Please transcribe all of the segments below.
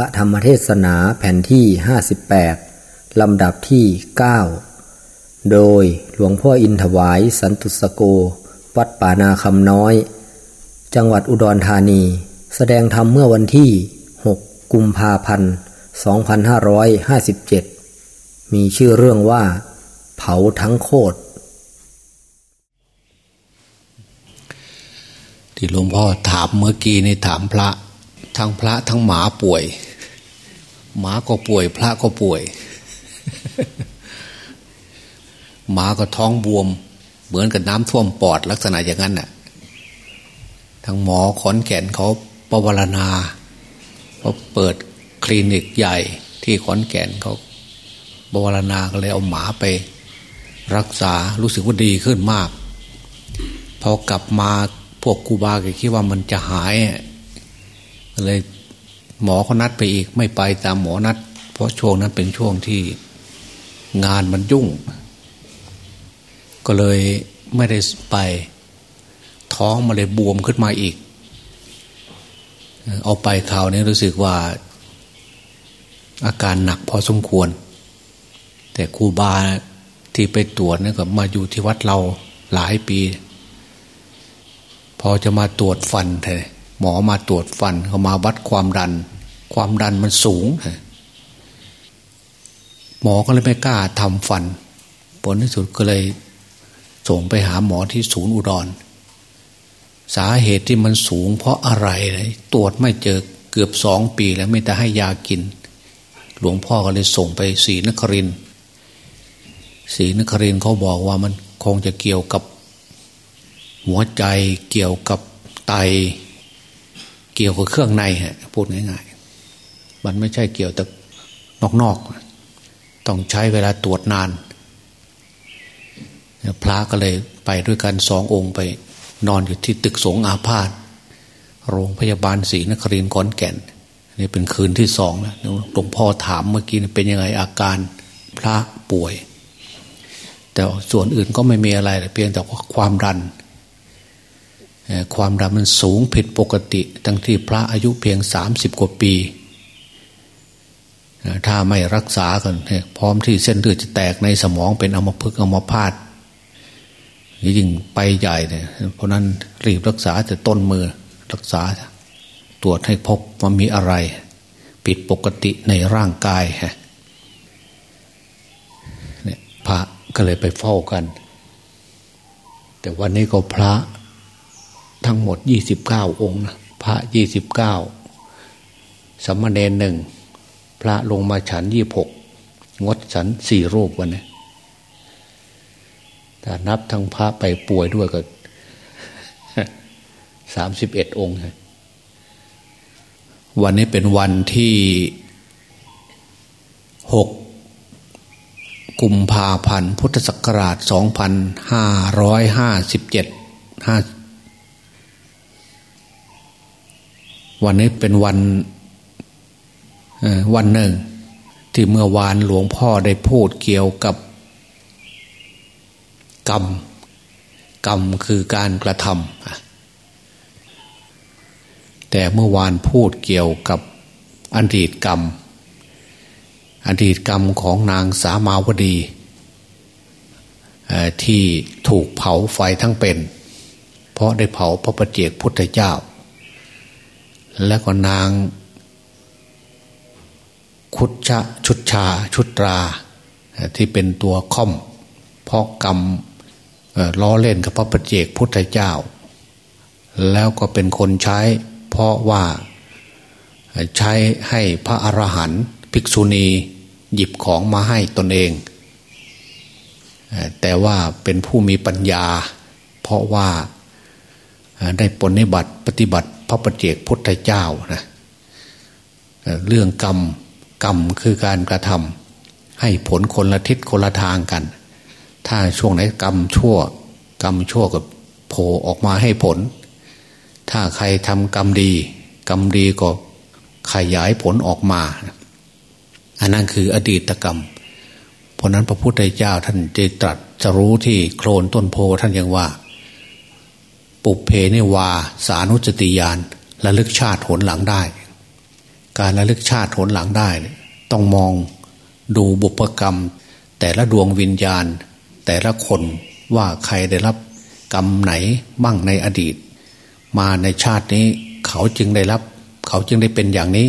ระธรรมเทศนาแผ่นที่ 58 ลำดับที่ 9 โดยหลวงพ่ออินถวายสันตุสโก วัดป่านาคำน้อย จังหวัดอุดรธานี แสดงธรรมเมื่อวันที่ 6 กุมภาพันธ์ 2557 มีชื่อเรื่องว่า เผาทั้งโคตรที่หลวงพ่อถามเมื่อกี้นี่ถามพระทั้งพระทั้งหมาป่วย หมาก็ป่วย พระก็ป่วย หมาก็ท้องบวม เหมือนกับน้ำท่วมปอดลักษณะอย่างนั้นน่ะทั้งหมอขอนแก่นเขาประวรณาเขาเปิดคลินิกใหญ่ที่ขอนแก่นเขาปวรณาก็เลยเอาหมาไป รักษารู้สึกว่าดีขึ้นมาก พอกลับมาพวกกูบาก็คิดว่ามันจะหายเลย หมอเขานัดไปอีก ไม่ไปตามหมอนัด เพราะช่วงนั้นเป็นช่วงที่งานมันยุ่ง ก็เลยไม่ได้ไป ท้องมาเลยบวมขึ้นมาอีก เอาไปข่าวนี้รู้สึกว่า อาการหนักพอสมควร แต่ครูบาที่ไปตรวจนี่ก็มาอยู่ที่วัดเราหลายปี พอจะมาตรวจฟันเถอ หมอมาตรวจฟันเขามาวัดความดัน ความดันมันสูง หมอก็เลยไม่กล้าทำฟัน ผลที่สุดก็เลย ส่งไปหาหมอที่ศูนย์อุดร สาเหตุที่มันสูง เพราะอะไรเลยตรวจไม่เจอเกือบสองปีแล้วไม่แต่ให้ยากิน หลวงพ่อก็เลยส่งไปศรีนครินศรีนครินเขาบอกว่ามันคงจะเกี่ยวกับ หัวใจเกี่ยวกับไต กี่ยวกับเครื่องในฮะพูดง่ายๆ มันไม่ใช่เกี่ยวแต่นอกๆ ต้องใช้เวลาตรวจนาน พระก็เลยไปด้วยกันสององค์ไปนอนอยู่ที่ตึกสงอาพาธโรงพยาบาลศรีนครินทร์ขอนแก่นนี่เป็นคืนที่สองแล้วหลวงพ่อถามเมื่อกี้เป็นยังไงอาการพระป่วย แต่ส่วนอื่นก็ไม่มีอะไรเพียงแต่ว่าความดัน ความดันมันสูงผิดปกติทั้งที่พระอายุเพียงสามสิบกว่าปี ถ้าไม่รักษากันพร้อมที่เส้นเลือดจะแตกในสมองเป็นอมพฤกอมพาตยิ่งไปใหญ่เนี่ยเพราะนั้นรีบรักษาแต่ต้นมือรักษา ตรวจให้พบว่ามีอะไร ผิดปกติในร่างกายฮะเนี่ยพระก็เลยไปเฝ้ากัน แต่วันนี้ก็พระ ทั้งหมดยี่สิบเก้าองค์นะพระยี่สิบเก้าสมณเณรหนึ่งพระลงมาฉันยี่หกงดฉันสี่รูปวันนี้ถ้านับทั้งพระไปป่วยด้วยก็สามสิบเอ็ดองค์ วันนี้เป็นวันที่หกกุมภาพันธ์พุทธศักราชสองพันห้าร้อยห้าสิบเจ็ดห้า วันนี้เป็นวันวันหนึ่ง ที่เมื่อวานหลวงพ่อได้พูดเกี่ยวกับ กรรม กรรมคือการกระทำแต่เมื่อวานพูดเกี่ยวกับอดีตกรรม อดีตกรรมของนางสามาวดี ที่ถูกเผาไฟทั้งเป็น เพราะได้เผาพระประเจกพุทธเจ้า และก็นาง คุชชะชุดชาชุดราที่เป็นตัวค่อมเพราะกรรมล้อเล่นกับพระประเจกพุทธเจ้า แล้วก็เป็นคนใช้ เพราะว่าใช้ให้พระอรหันต์ภิกษุณีหยิบของมาให้ตนเอง แต่ว่าเป็นผู้มีปัญญา เพราะว่าได้ปฏิบัติปฏิบัติ พระประเจกพุทธเจ้านะเรื่องกรรมกรรมคือการกระทำให้ผลคนละทิศคนละทางกัน ถ้าช่วงไหนกรรมชั่ว กรรมชั่วก็โผล่ออกมาให้ผล ถ้าใครทำกรรมดี กรรมดีก็ขยายผลออกมา อันนั้นคืออดีตกรรม เพราะนั้นพระพุทธเจ้าท่านจะตรัสจะรู้ที่โคลนต้นโพท่านยังว่า ปุเพเนวา สานุจติยานระลึกชาติผลหลังได้ การระลึกชาติหนหลังได้ ต้องมองดูบุพกรรม แต่ละดวงวิญญาณ แต่ละคนว่าใครได้รับกรรมไหนบ้างในอดีต มาในชาตินี้เขาจึงได้รับ เขาจึงได้เป็นอย่างนี้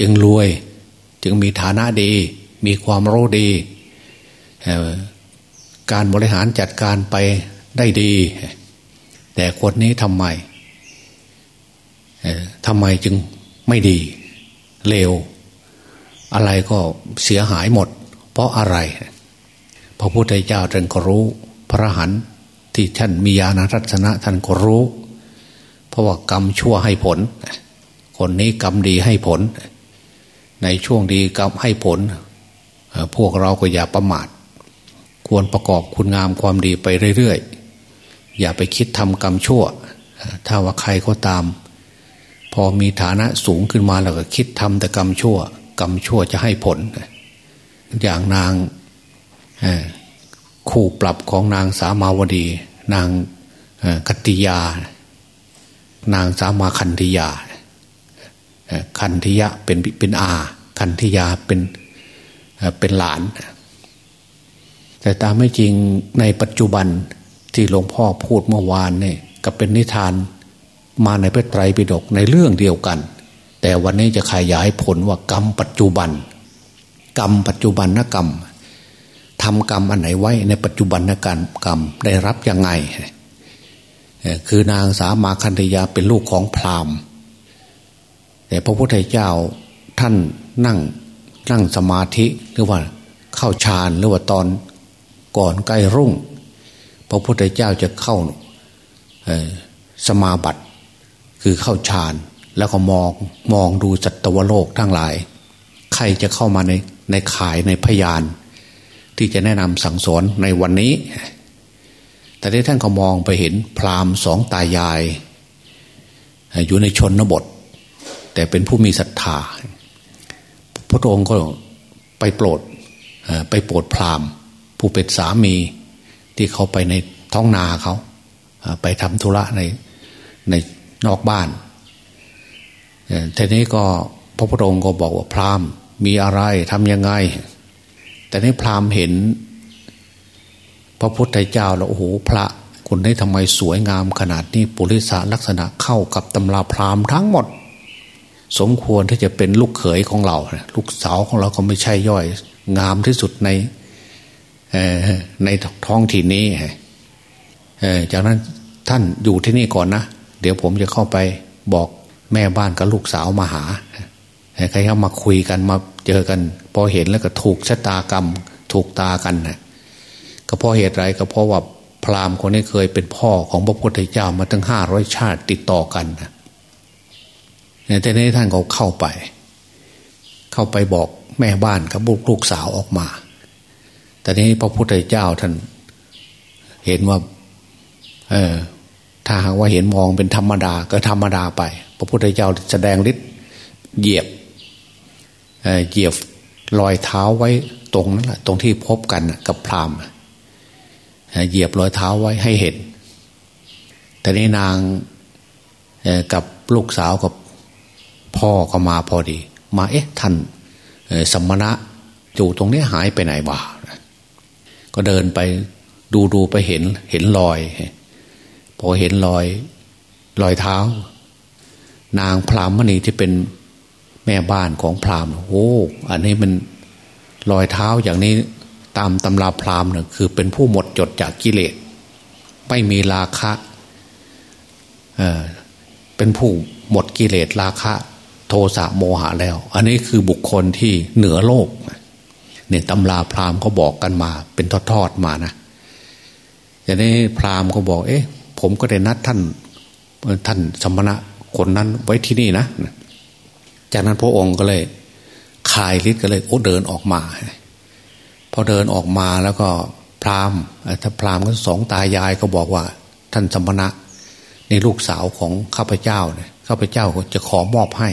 จึงรวยจึงมีฐานะดี มีความรู้ดี การบริหารจัดการไปได้ดี แต่คนนี้ทำไมทำไมจึงไม่ดีเลวอะไรก็เสียหายหมด เพราะอะไร พระพุทธเจ้าท่านก็รู้ พระหันที่ท่านมีญาณรัตนะท่านก็รู้ เพราะว่ากรรมชั่วให้ผล คนนี้กรรมดีให้ผล ในช่วงดีกรรมให้ผล พวกเราก็อย่าประมาท ควรประกอบคุณงามความดีไปเรื่อยๆ อย่าไปคิดทำกรรมชั่ว ถ้าว่าใครก็ตาม พอมีฐานะสูงขึ้นมาแล้วก็คิดทำแต่กรรมชั่ว กรรมชั่วจะให้ผล อย่างนางคู่ปรับของนางสามาวดี นางคัติยา นางสามาคันธิยา คันธิยะเป็นเป็นอา คันธิยาเป็นเป็นหลาน แต่ตามไม่จริงในปัจจุบัน ที่หลวงพ่อพูดเมื่อวานเนี่ยก็เป็นนิทานมาในพระไตรปิฎกในเรื่องเดียวกัน แต่วันนี้จะขยายผลว่ากรรมปัจจุบัน กรรมปัจจุบันนกรรมทำกรรมอันไหนไว้ในปัจจุบันนการกรรมได้รับยังไง คือนางสามาคันธยาเป็นลูกของพราหมณ์ แต่พระพุทธเจ้าท่านนั่งนั่งสมาธิหรือว่าเข้าฌานหรือว่าตอนก่อนใกล้รุ่ง พระพุทธเจ้าจะเข้าสมาบัติ คือเข้าฌานแล้วก็มองมองดูจัตวโลกทั้งหลาย ใครจะเข้ามาในในขายในพยาน ที่จะแนะนำสั่งสอนในวันนี้ แต่ได้ท่านก็มองไปเห็นพราหมณ์สองตายาย อยู่ในชนบท แต่เป็นผู้มีศรัทธาพระองค์ก็ไปโปรดไปโปรดพราหมณ์ ผู้เป็นสามี ที่เขาไปในท้องนาเขาไปทำธุระในในนอกบ้านทีนี้ก็พระพุทธองค์ก็บอกว่าพราหมณ์มีอะไรทำยังไง แต่ในพราหมณ์เห็น พระพุทธเจ้าแล้วโอ้โหพระคนนี้ทำไมสวยงามขนาดนี้ปุริสาลักษณะเข้ากับตำราพราหมณ์ทั้งหมด สมควรที่จะเป็นลูกเขยของเรา ลูกสาวของเราก็ไม่ใช่ย่อย งามที่สุดใน ในท้องถิ่นนี้จากนั้นท่านอยู่ที่นี่ก่อนนะ เดี๋ยวผมจะเข้าไปบอกแม่บ้านกับลูกสาวมาหาใครเข้ามาคุยกันมาเจอกัน พอเห็นแล้วก็ถูกชะตากรรม ถูกตากันนะก็เพราะเหตุไรก็เพราะว่าพราหมณ์คนนี้เคยเป็นพ่อของพระพุทธเจ้ามาตั้งห้าร้อยชาติติดต่อกันนะแต่ในท่านก็เข้าไป เข้าไปบอกแม่บ้านกับลูกสาวออกมา แต่นี้พระพุทธเจ้าท่าน เห็นว่า เออ ถ้าหากว่าเห็นมองเป็นธรรมดา ก็ธรรมดาไป พระพุทธเจ้าแสดงฤทธิ์เหยียบเหยียบรอยเท้าไว้ตรงนั้นแหละตรงที่พบกันกับพรามเหยียบรอยเท้าไว้ให้เห็น แต่นี้นางกับลูกสาวกับพ่อก็มาพอดี มาเอ๊ะท่านสมณะอยู่ตรงนี้หายไปไหนบ้า ก็เดินไปดูดูไปเห็น เห็นรอย พอเห็นรอย รอยเท้า นางพรามมณีที่เป็นแม่บ้านของพรามโอ้อันนี้มันรอยเท้าอย่างนี้ตามตำราพรามเนี่ยคือเป็นผู้หมดจดจากกิเลส ไม่มีราคะเออเป็นผู้หมดกิเลสราคะ โทสะโมหะแล้ว อันนี้คือบุคคลที่เหนือโลกเนี่ยตำราพราหมณ์เขาบอกกันมา เป็นทอดๆมานะอย่างนี้พราหมณ์เขาบอก เอ๊ะ ผมก็ได้นัดท่านท่านสมณะคนนั้นไว้ที่นี่นะ จากนั้นพระองค์ก็เลยคายฤทธิ์ก็เลยโอ้เดินออกมา พอเดินออกมาแล้วก็พราหมณ์ถ้าพราหมณ์ก็สองตายายก็บอกว่า ท่านสมณะในลูกสาวของข้าพเจ้าเนี่ยข้าพเจ้าจะขอมอบให้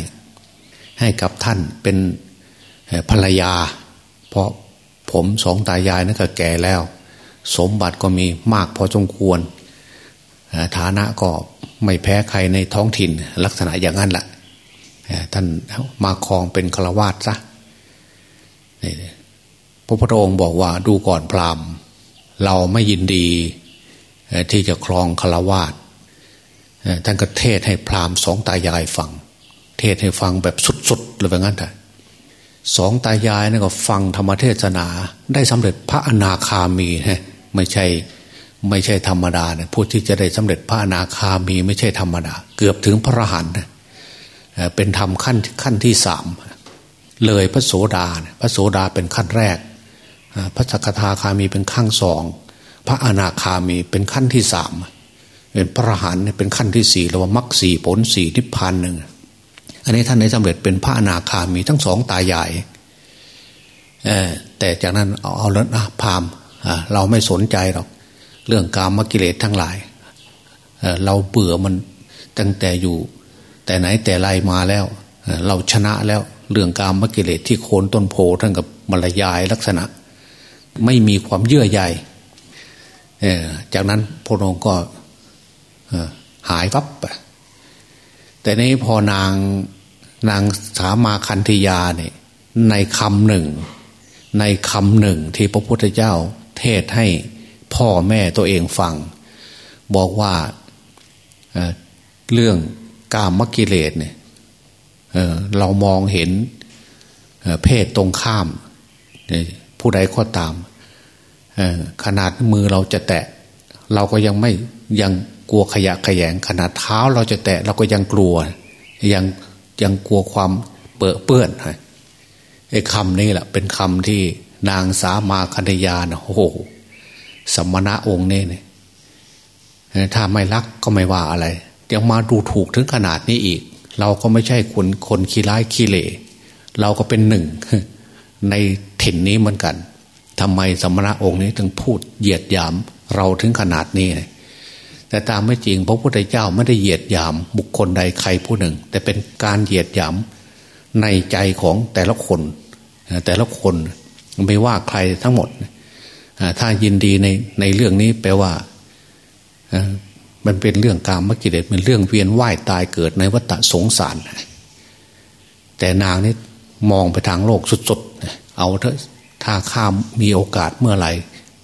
ให้กับท่านเป็นภรรยา เพราะผมสองตายายนั่นก็แก่แล้ว สมบัติก็มีมากพอสมควร ฐานะก็ไม่แพ้ใครในท้องถิ่นลักษณะอย่างนั้นแหละท่านมาครองเป็นฆราวาสซะพระพุทธองค์บอกว่าดูก่อนพราหมณ์ เราไม่ยินดีที่จะครองฆราวาสท่านก็เทศให้พราหมณ์สองตายายฟัง เทศให้ฟังแบบสุดๆเลยแบบนั้นแต่ สองตายายนี่ก็ฟังธรรมเทศนา ได้สำเร็จพระอนาคามีนะไม่ใช่ไม่ใช่ธรรมดาเนี่ยผู้ที่จะได้สำเร็จพระอนาคามีไม่ใช่ธรรมดา เกือบถึงพระรหันต์เป็นธรรมขั้นขั้นที่สามเลยพระโสดาพระโสดาเป็นขั้นแรก พระสกทาคามีเป็นขั้นสองพระอนาคามีเป็นขั้นที่สามเป็นพระรหันต์เป็นขั้นที่สี่เราว่ามรรคสี่ผลสี่นิพพานหนึ่ง อันนี้ท่านได้สำเร็จเป็นพระอนาคามีทั้งสองตายายแต่จากนั้นเอาเอาแล้วนะพามเราไม่สนใจหรอก เรื่องกามกิเลสทั้งหลายเเราเบื่อมันตั้งแต่อยู่ แต่ไหนแต่ไรมาแล้วเราชนะแล้วเรื่องกามกิเลสที่โคนต้นโพทั้งกับมรยายลักษณะ ไม่มีความเยื่อใยจากนั้นพระองค์ก็หายวับแต่นี้พอนาง นางสามาคันธยาเนี่ยในคำหนึ่ง ในคำหนึ่งที่พระพุทธเจ้าเทศให้พ่อแม่ตัวเองฟัง บอกว่าเเรื่องกามมกิเลสเนี่ยเเรามองเห็นเพศตรงข้าม ผู้ใดก็ตาม ขนาดมือเราจะแตะ เราก็ยังไม่ยังกลัวขยะขยง ขนาดเท้าเราจะแตะ เราก็ยังกลัวยัง ยังกลัวความเปื้อเปื้อนไอ้คำนี้แหละเป็นคำที่นางสามาคัญยานะโอ้โหสมณะองค์นี่เนี่ยถ้าไม่รักก็ไม่ว่าอะไรยังมาดูถูกถึงขนาดนี้อีก เราก็ไม่ใช่คนคนขี้ร้ายขี้เละเราก็เป็นหนึ่ง ในถิ่นนี้เหมือนกันทำไมสมณะองค์นี้ถึงพูดเหยียดหยามเราถึงขนาดนี้ แต่ตามไม่จริงพระพุทธเจ้าไม่ได้เหยียดหยาม บุคคลใดใครผู้หนึ่ง แต่เป็นการเหยียดหยามในใจของแต่ละคน แต่ละคนไม่ว่าใครทั้งหมด ถ้ายินดีในในเรื่องนี้แปลว่ามันเป็นเรื่องกามมกิเลสเป็นเรื่องเวียนว่ายตายเกิดในวัฏสงสาร แต่นางนี่มองไปทางโลกสุดๆ เอาเถอะถ้าข้ามมีโอกาสเมื่อไหร่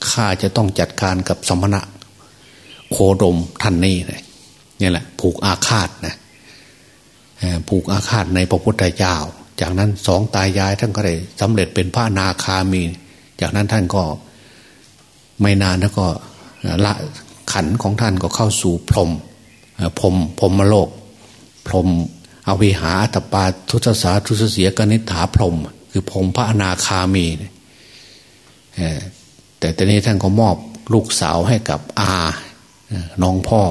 ข้าจะต้องจัดการกับสมณะ โคดมท่านนี้นี่แหละ ผูกอาฆาตนะผูกอาฆาตในพระพุทธเจ้า จากนั้นสองตายายท่านก็ได้สำเร็จเป็นพระนาคามี จากนั้นท่านก็ไม่นานแล้วก็ละขันของท่านก็เข้าสู่พรมพรมพรมโลก พรมอวิหาอัตปาทุตสาทุสเสียกนิฐาพรม คือพรมพระอนาคามีแต่ตอนนี้ท่านก็มอบลูกสาวให้กับอา น้องพ่อ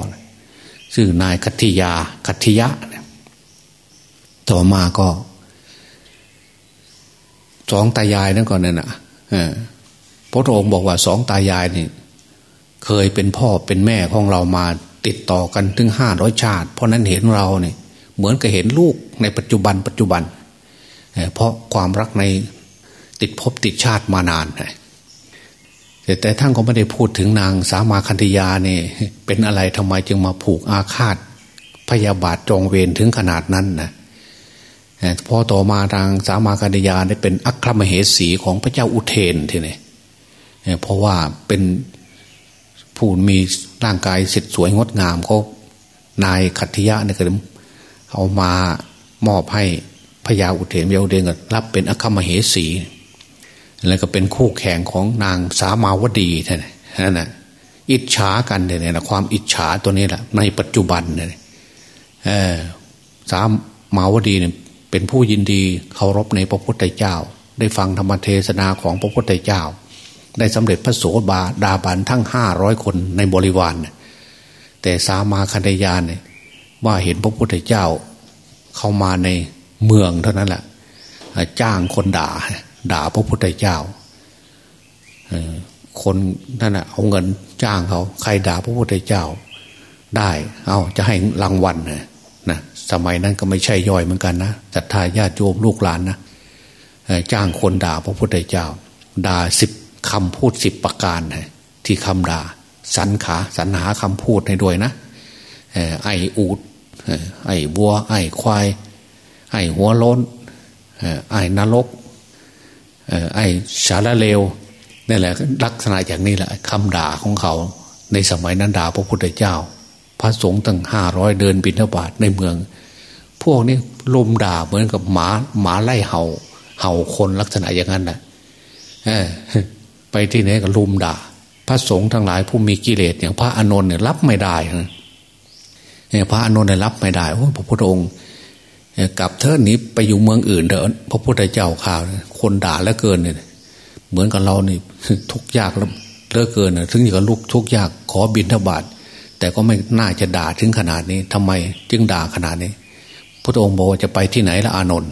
ซึ่งนายคัติยาคัติยะ ต่อมาก็สองตายายนั่นก่อนนั่นนะพระองค์บอกว่าสองตายายนี่เคยเป็นพ่อเป็นแม่ของเรามาติดต่อกันถึงห้าร้อยชาติ เพราะนั้นเห็นเราเนี่ยเหมือนกับเห็นลูกในปัจจุบันปัจจุบัน เพราะความรักในติดภพติดชาติมานาน แต่แต่ท่านก็ไม่ได้พูดถึงนางสามาคันธยาเนี่ยเป็นอะไรทำไมจึงมาผูกอาฆาต พยาบาทจองเวรถึงขนาดนั้นนะพอต่อมาทางสามาคันธยาได้เป็นอัครมเหสีของพระเจ้าอุเทนทีนี้เพราะว่าเป็นผู้มีร่างกายสิทธิ์สวยงดงามเขานายขัตติยะเนี่ยก็เอามามอบให้พญาอุเทนพญาอุเทนก็รับเป็นอัครมเหสี แล้วก็เป็นคู่แข่งของนางสามาวดีท่านนั่นแหะอิจฉากันเนี่ยนะความอิจฉาตัวนี้แหละในปัจจุบันเนี่ยสามาวดีเนี่ยเป็นผู้ยินดีเคารพในพระพุทธเจ้า ได้ฟังธรรมเทศนาของพระพุทธเจ้า ได้สำเร็จพระโสบาดาบันทั้งห้าร้อยคนในบริวารแต่สามาคันยานเนี่ยว่าเห็นพระพุทธเจ้าเข้ามาในเมืองเท่านั้นแหละจ้างคนด่า ด่าพระพุทธเจ้าคนนั่นแหะเอาเงินจ้างเขา ใครด่าพระพุทธเจ้า ได้ เอาจะให้รางวัลนะนะสมัยนั้นก็ไม่ใช่ย่อยเหมือนกันนะศรัทธาญาติโยมลูกหลานนะจ้างคนด่าพระพุทธเจ้า ด่าสิบคำพูดสิบประการที่คำด่าสรรขาสรรหาคำพูดให้ด้วยนะไออูดไอ้วัว ไอควาย ไอหัวโล้นไอนรก ไอ้สารเลวนี่แหละลักษณะอย่างนี้แหละคำด่าของเขา ในสมัยนั้นด่าพระพุทธเจ้า พระสงฆ์ตั้งห้าร้อยเดินบิณฑบาตในเมือง พวกนี้ลมด่าเหมือนกับหมาหมาไล่เห่า เห่าคนลักษณะอย่างนั้นแหละไปที่ไหนก็ลุมด่า พระสงฆ์ทั้งหลายผู้มีกิเลสอย่างพระอานนท์เนี่ยรับไม่ได้นะพระอานนท์เนี่ยรับไม่ได้โอ้พระพุทธองค์ กลับเทิดนี้ไปอยู่เมืองอื่นเถอะพระพุทธเจ้าข่าว คนด่าแล้วเกินเนี่ยเหมือนกับเรานี่ทุกยากแล้วเลิกเกินถึงอย่างลูกทุกยากขอบินทบาทแต่ก็ไม่น่าจะด่าถึงขนาดนี้ทำไมจึงด่าขนาดนี้ พระองค์บอกว่าจะไปที่ไหนละอานนท์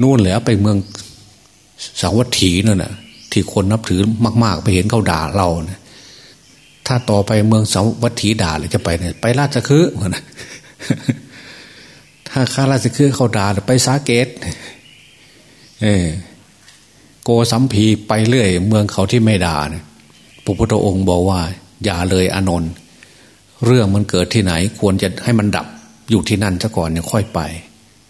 นู่นแหละไปเมืองสาวัตถีนั่นน่ะ ที่คนนับถือมาก ๆ ไปเห็นเขาด่าเราเนี่ยถ้าต่อไปเมืองสาวัตถีด่าเลยจะไปเนี่ยไปราชคือเหมือน ถ้าข้าราชคือเขาด่าไปสาเกต เออโกสัมพีไปเรื่อย เมืองเขาที่ไม่ด่าเนี่ยพระพุทธองค์บอกว่า อย่าเลยอนนท์เรื่องมันเกิดที่ไหน ควรจะให้มันดับอยู่ที่นั่นซะก่อนเนี่ยค่อยไป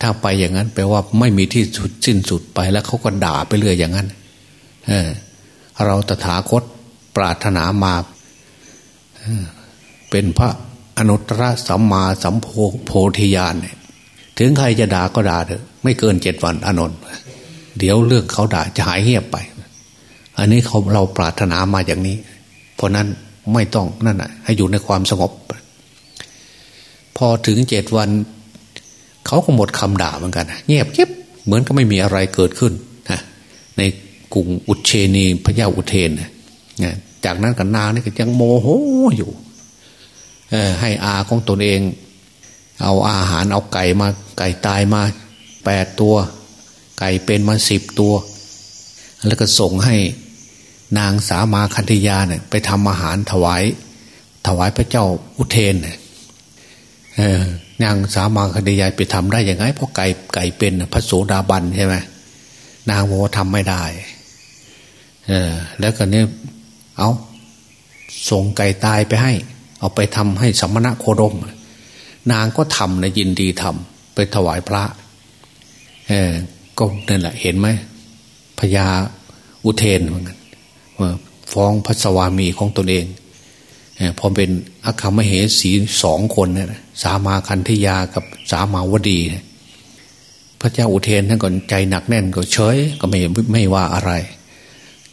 ถ้าไปอย่างนั้นแปลว่าไม่มีที่สุดสิ้นสุดไปแล้วเขาก็ด่าไปเรื่อยอย่างนั้น เออ เราตถาคตปรารถนามาเป็นพระอนุตตรสัมมาสัมโพธิญาณเนี่ย ถึงใครจะด่าก็ด่าเถอะไม่เกินเจ็ดวันอนนท์เดี๋ยวเรื่องเขาด่าจะหายเงียบไป อันนี้เขาเราปรารถนามาอย่างนี้ เพราะนั้นไม่ต้องนั่นแหะให้อยู่ในความสงบ พอถึงเจ็ดวันเขาก็หมดคำด่าเหมือนกัน เงียบเก็บเหมือนก็ไม่มีอะไรเกิดขึ้นนะในกรุงอุเชนีพระเจ้าอุเทนนะจากนั้นกับนางนี่ก็ยังโมโหอยู่ให้อาของตนเอง เอาอาหารเอาไก่มาไก่ตายมาแปดตัว ไก่เป็นมาสิบตัว แล้วก็ส่งให้นางสามาคันธยาเนี่ยไปทำอาหารถวาย ถวายพระเจ้าอุเทนเนี่ยนางสามาคันธยาไปทำได้ยังไง เพราะไก่ไก่เป็นพระโสดาบันใช่ไหมนางโมทำไม่ได้เออแล้วก็เนี่ยเอาส่งไก่ตายไปให้ เอาไปทำให้สมณะโคดม นางก็ทำนะยินดีทำไปถวายพระ เออก็นั่นแหละเห็นไหมพญาอุเทนเหมือนกันฟ้องพระสวามีของตนเองพอเป็นอัคคมเหสีสองคนนี่ยสามาคันธยากับสามาวดีพระเจ้าอุเทนท่านก็ใจหนักแน่นก็เฉยก็ไม่ไม่ว่าอะไร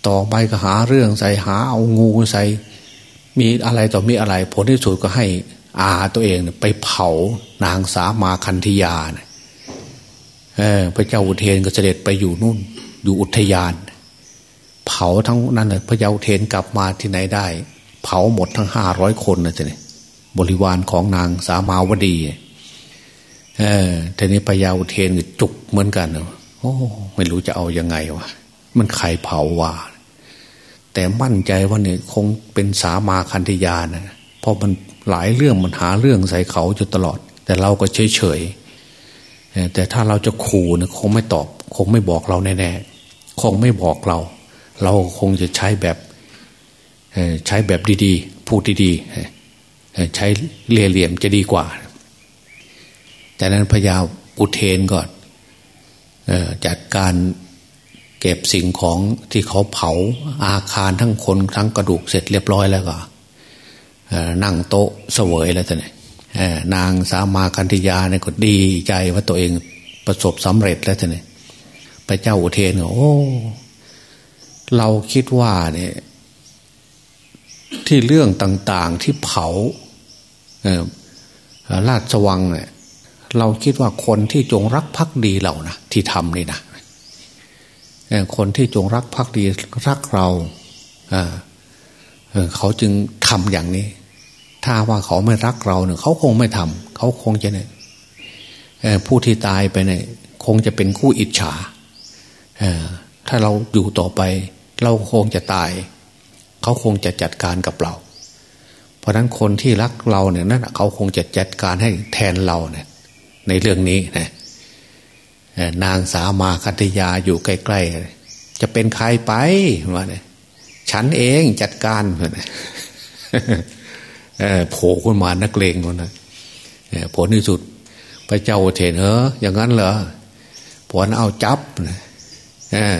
ต่อไปก็หาเรื่องใส่หาเอางูใส่ มีอะไรต่อมีอะไร ผลที่สุดก็ให้ อาตัวเองไปเผานางสามาคันธยาเนี่ยพระเจ้าอุเทนก็เสด็จไปอยู่นู่น อยู่อุทยาน เผาทั้งนั้นเลยพระเจ้าอุเทนกลับมาที่ไหนได้ เผาหมดทั้งห้าร้อยคนนะจ๊ะเนี่ยบริวารของนางสามาวดี เออทีนี้พระยาอุเทนจุกเหมือนกันโอ้ไม่รู้จะเอายังไงวะมันใครเผาวะแต่มั่นใจว่าเนี่ยคงเป็นสามาคันธยานะเพราะมัน หลายเรื่องมันหาเรื่องใส่เขาอยู่ตลอด แต่เราก็เฉยเฉยแต่ถ้าเราจะขู่เนี่ยคงไม่ตอบ คงไม่บอกเราแน่ๆคงไม่บอกเรา เราคงจะใช้แบบใช้แบบดีๆ พูดดีๆ ใช้เลี่ยเหลี่ยมจะดีกว่าจากนั้นพญาอุเทนก่อนจัดการเก็บสิ่งของที่เขาเผาอาคารทั้งคนทั้งกระดูกเสร็จเรียบร้อยแล้วก็ นั่งโต๊ะเสวยแล้วท่านนางสามาคันธยาเนี่ยก็ดีใจว่าตัวเองประสบสำเร็จแล้วท่านเนี่ยพระเจ้าอุเทนโอ้เราคิดว่าเนี่ยที่เรื่องต่าง ๆที่เผาราชวังเนี่ยเราคิดว่าคนที่จงรักภักดีเรานะที่ทำนี่นะคนที่จงรักภักดีรักเรา เขาจึงทำอย่างนี้ ถ้าว่าเขาไม่รักเราเนี่ยเขาคงไม่ทำเขาคงจะเนี่ยผู้ที่ตายไปเนี่ยคงจะเป็นคู่อิจฉาถ้าเราอยู่ต่อไป เราคงจะตาย เขาคงจะจัดการกับเรา เพราะนั้นคนที่รักเราเนี่ยนั่นเขาคงจะจัดการให้แทนเราเนี่ย ในเรื่องนี้นะนางสามาคัตยาอยู่ใกล้ๆจะเป็นใครไปว่าเนี่ยฉันเองจัดการเนี่ย โผล่ขึ้นมานักเลงคนนะผลที่สุด พระเจ้าเทนเอออย่างนั้นเหรอผลเอาจับเออ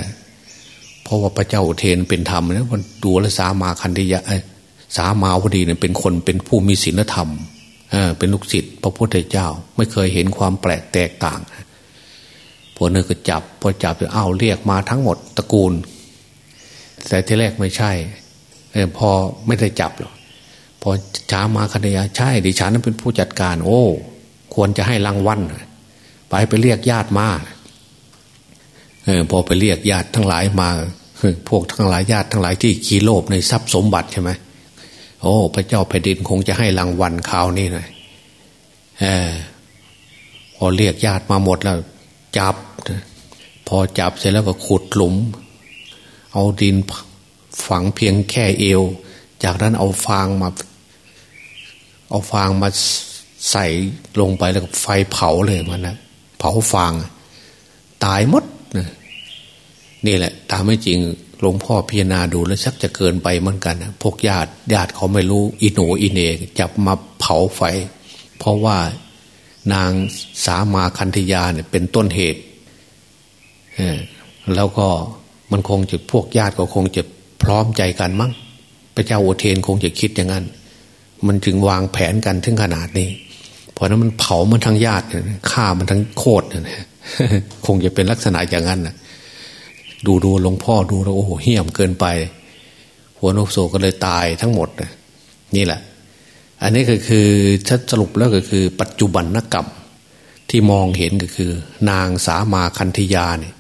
เพราะว่าพระเจ้าเทนเป็นธรรมนะมันดูแลสามาคันธิยะสามาพอดีเนี่ยเป็นคนเป็นผู้มีศีลธรรมเป็นลูกศิษย์พระพุทธเจ้า ไม่เคยเห็นความแปลกแตกต่างผลเนี่ยก็จับพอจับเอาเรียกมาทั้งหมดตระกูล แต่ที่แรกไม่ใช่พอไม่ได้จับหรอก พอช้ามาคณยาใช่ ดิฉันนั้นเป็นผู้จัดการ โอ้ ควรจะให้รางวัลไปไปเรียกญาติมาออพอไปเรียกญาติทั้งหลายมาพวกทั้งหลายญาติทั้งหลายที่ขีโลภในทรัพย์สมบัติใช่ไหมโอ้ พระเจ้าแผ่นดินคงจะให้รางวัลข่าวนี้หน่อยอพอเรียกญาติมาหมดแล้ว จับ พอจับเสร็จแล้วก็ขุดหลุม เอาดินฝังเพียงแค่เอว จากนั้นเอาฟางมา เอาฟางมาใส่ลงไปแล้วก็ไฟเผาเลยมันนะเผาฟาง ตายมดนี่แหละ ตามไม่จริงหลวงพ่อพิจารณาดูแล้วชักจะเกินไปเหมือนกันนะพวกญาติญาติเขาไม่รู้อิโหนอิเนกจับมาเผาไฟ เพราะว่านางสามาคันธยาเนี่ยเป็นต้นเหตุแล้วก็มันคงจะพวกญาติก็คงจะพร้อมใจกันมั้งพระเจ้าโอเทนคงจะคิดอย่างนั้น มันจึงวางแผนกันถึงขนาดนี้ เพราะนั้นมันเผามันทั้งญาติฆ่ามันทั้งโคตรนะคงจะเป็นลักษณะอย่างนั้นนะดูดูหลวงพ่อดูแล้วโอ้โหเหี้ยมเกินไป หัวนกโศก็เลยตายทั้งหมดนะนี่แหละ อันนี้ก็คือชัดสรุปแล้วก็คือ ปัจจุบันนกรรมที่มองเห็นก็คือ นางสามาคันธยาเนี่ย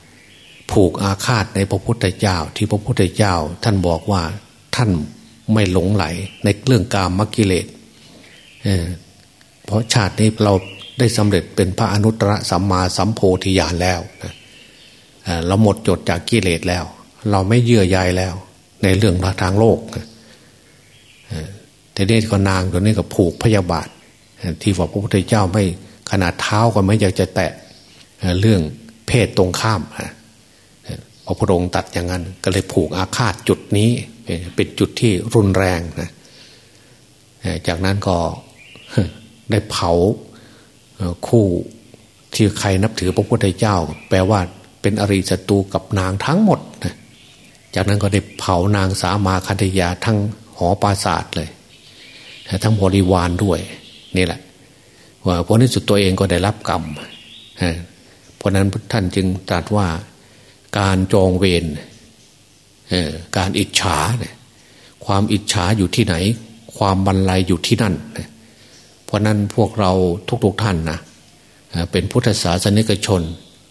ผูกอาฆาตในพระพุทธเจ้า ที่พระพุทธเจ้า ท่านบอกว่าท่าน ไม่หลงไหลในเรื่องกามมกิเลสเเพราะชาตินี้เราได้สำเร็จเป็นพระอนุตตรสัมมาสัมโพธิญาณแล้วนะเราหมดจดจากกิเลสแล้ว เราไม่เยื่อใยแล้ว ในเรื่องทางโลกแต่เนี่ก็นางตัวนี้ก็ผูกพยาบาท ที่ว่าพระพุทธเจ้าไม่ขนาดเท้าก็ไม่อยากจะแตะเรื่องเพศตรงข้ามพระพุทธองค์ตัดอย่างนั้น ก็เลยผูกอาฆาตจุดนี้ เป็นจุดที่รุนแรงนะจากนั้นก็ได้เผาคู่ที่ใครนับถือพระพุทธเจ้า แปลว่าเป็นอริศัตรูกับนางทั้งหมดนะจากนั้นก็ได้เผานางสามาคันธยาทั้งหอปราศาสตร์เลย ทั้งบริวารด้วย นี่แหละ ว่าผลที่สุดตัวเองก็ได้รับกรรมเพราะนั้นท่านจึงตรัสว่าการจองเวร การอิจฉาเนี่ยความอิจฉาอยู่ที่ไหน ความบันไลอยู่ที่นั่น เพราะนั้นพวกเราทุกๆทท่านนะเป็นพุทธศาสนิกชน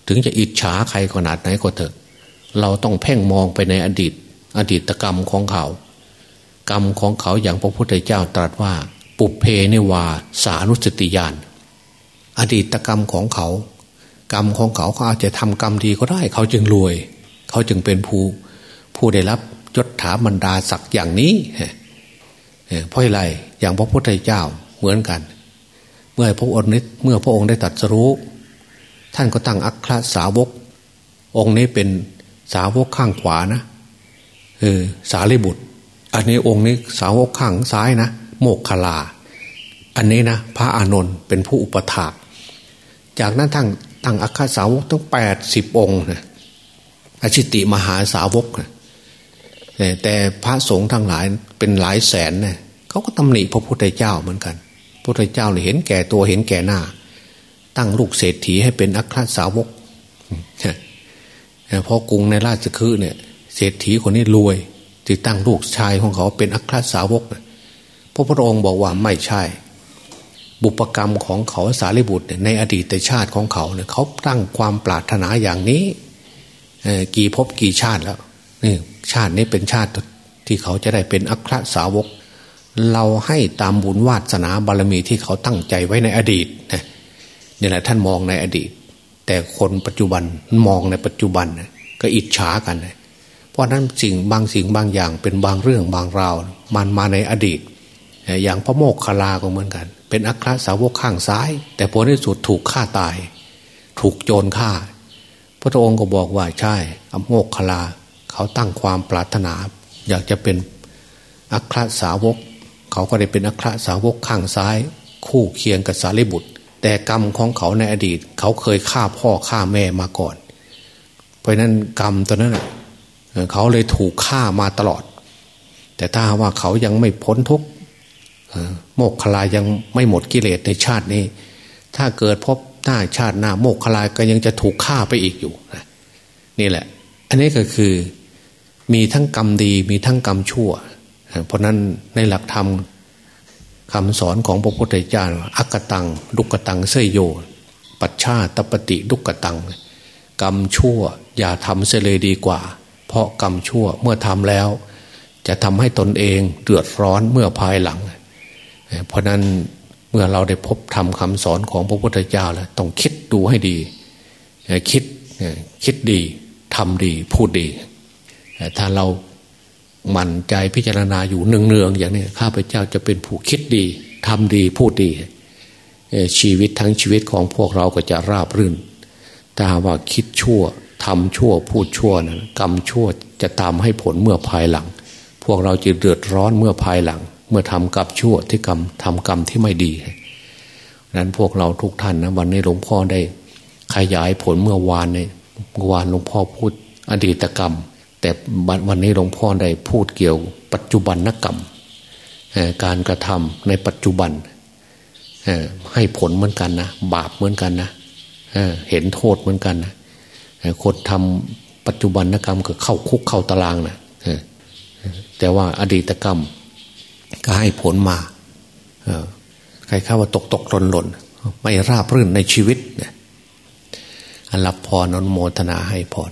ถึงจะอิจฉาใครขนาดไหนก็เถอะ เราต้องเพ่งมองไปในอดีต อดีตกรรมของเขา กรรมของเขาอย่างพระพุทธเจ้าตรัสว่า ปุเพเนวาสานุสติยานอดีตกรรมของเขา กรรมของเขาเขาอาจจะทำกรรมดีก็ได้ เขาจึงรวย เขาจึงเป็นผู้ ผู้ได้รับยศถาบรรดาศักดิ์อย่างนี้เพราะอะไรอย่างพระพุทธเจ้าเหมือนกัน เมื่อพระองค์เมื่อพระองค์ได้ตรัสรู้ ท่านก็ตั้งอัครสาวก องค์นี้เป็นสาวกข้างขวานะเออสารีบุตร อันนี้องค์นี้สาวกข้างซ้ายนะโมกขลา อันนี้นะพระอานนท์เป็นผู้อุปถากจากนั้นทั้งตั้งอัครสาวกตั้งแปดสิบองค์นะอชิติมหาสาวกนะ แต่พระสงฆ์ทั้งหลายเป็นหลายแสนเนะเขาก็ตำหนิพระพุทธเจ้าเหมือนกัน พระพุทธเจ้าเห็นแก่ตัวเห็นแก่หน้า ตั้งลูกเศรษฐีให้เป็นอัครสาวกเพราะกรุงในราชคฤห์เนี่ย เศรษฐีคนนี้รวยจึงตั้งลูกชายของเขาเป็นอัครสาวกพระพุทธองค์บอกว่าไม่ใช่ บุปกรรมของเขาสารีบุตรในอดีตชาติของเขาเนี่ยเขาตั้งความปรารถนาอย่างนี้กี่ภพกี่ชาติแล้ว นี่ชาตินี้เป็นชาติที่เขาจะได้เป็นอัครสาวก เราให้ตามบุญวาสนาบารมีที่เขาตั้งใจไว้ในอดีตนะนี่แหละท่านมองในอดีต แต่คนปัจจุบันมองในปัจจุบันก็อิจฉากัน เพราะนั้นสิ่งบางสิ่งบางอย่างเป็นบางเรื่องบางราว มันมาในอดีต อย่างพระโมกขลาก็เหมือนกัน เป็นอัครสาวกข้างซ้าย แต่ผลที่สุดถูกฆ่าตาย ถูกโจรฆ่า พระองค์ก็บอกว่าใช่อโมกขลา เขาตั้งความปรารถนา อยากจะเป็นอัครสาวก เขาก็ได้เป็นอัครสาวกข้างซ้าย คู่เคียงกับสารีบุตร แต่กรรมของเขาในอดีต เขาเคยฆ่าพ่อฆ่าแม่มาก่อน เพราะนั้นกรรมตัวนั้นเขาเลยถูกฆ่ามาตลอด แต่ถ้าว่าเขายังไม่พ้นทุกโมกขลายังไม่หมดกิเลสในชาตินี้ ถ้าเกิดพบหน้าชาติหน้าโมกขลาก็ยังจะถูกฆ่าไปอีกอยู่นี่แหละ อันนี้ก็คือ มีทั้งกรรมดีมีทั้งกรรมชั่ว เพราะนั้นในหลักธรรมคำสอนของพระพุทธเจ้าอักตังดุกตังเสยโย ปัจฉาตปฏิดุกตัง กรรมชั่วอย่าทำเสเลยดีกว่า เพราะกรรมชั่วเมื่อทำแล้ว จะทำให้ตนเองเดือดร้อนเมื่อภายหลัง เพราะนั้นเมื่อเราได้พบทำคำสอนของพระพุทธเจ้าแล้วต้องคิดดูให้ดี คิดคิดดีทำดีพูดดี ถ้าเราหมั่นใจพิจารณาอยู่เนืองๆอย่างนี้ข้าพเจ้าจะเป็นผู้คิดดีทำดีพูดดี ชีวิตทั้งชีวิตของพวกเราก็จะราบรื่นถ้าว่าคิดชั่วทำชั่วพูดชั่วนะกรรมชั่วจะตามให้ผลเมื่อภายหลัง พวกเราจะเดือดร้อนเมื่อภายหลัง เมื่อทำกรรมชั่วที่กรรมทำกรรมที่ไม่ดีนั้นพวกเราทุกท่านนะวันนี้หลวงพ่อได้ ขยายผลเมื่อวานในเมื่อวานหลวงพ่อพูดอดีตกรรม แต่วันนี้หลวงพ่อได้พูดเกี่ยว ปัจจุบันนกรรมการกระทำในปัจจุบันให้ผลเหมือนกันนะบาปเหมือนกันนะเห็นโทษเหมือนกันนะคนทำปัจจุบันนกรรมก็เข้าคุกเข้าตารางนะแต่ว่าอดีตกรรมก็ให้ผลมาใครเข้าว่าตกตกหล่นหล่นไม่ราบรื่นในชีวิตเนี่ยรับพรนนโมทนาให้พร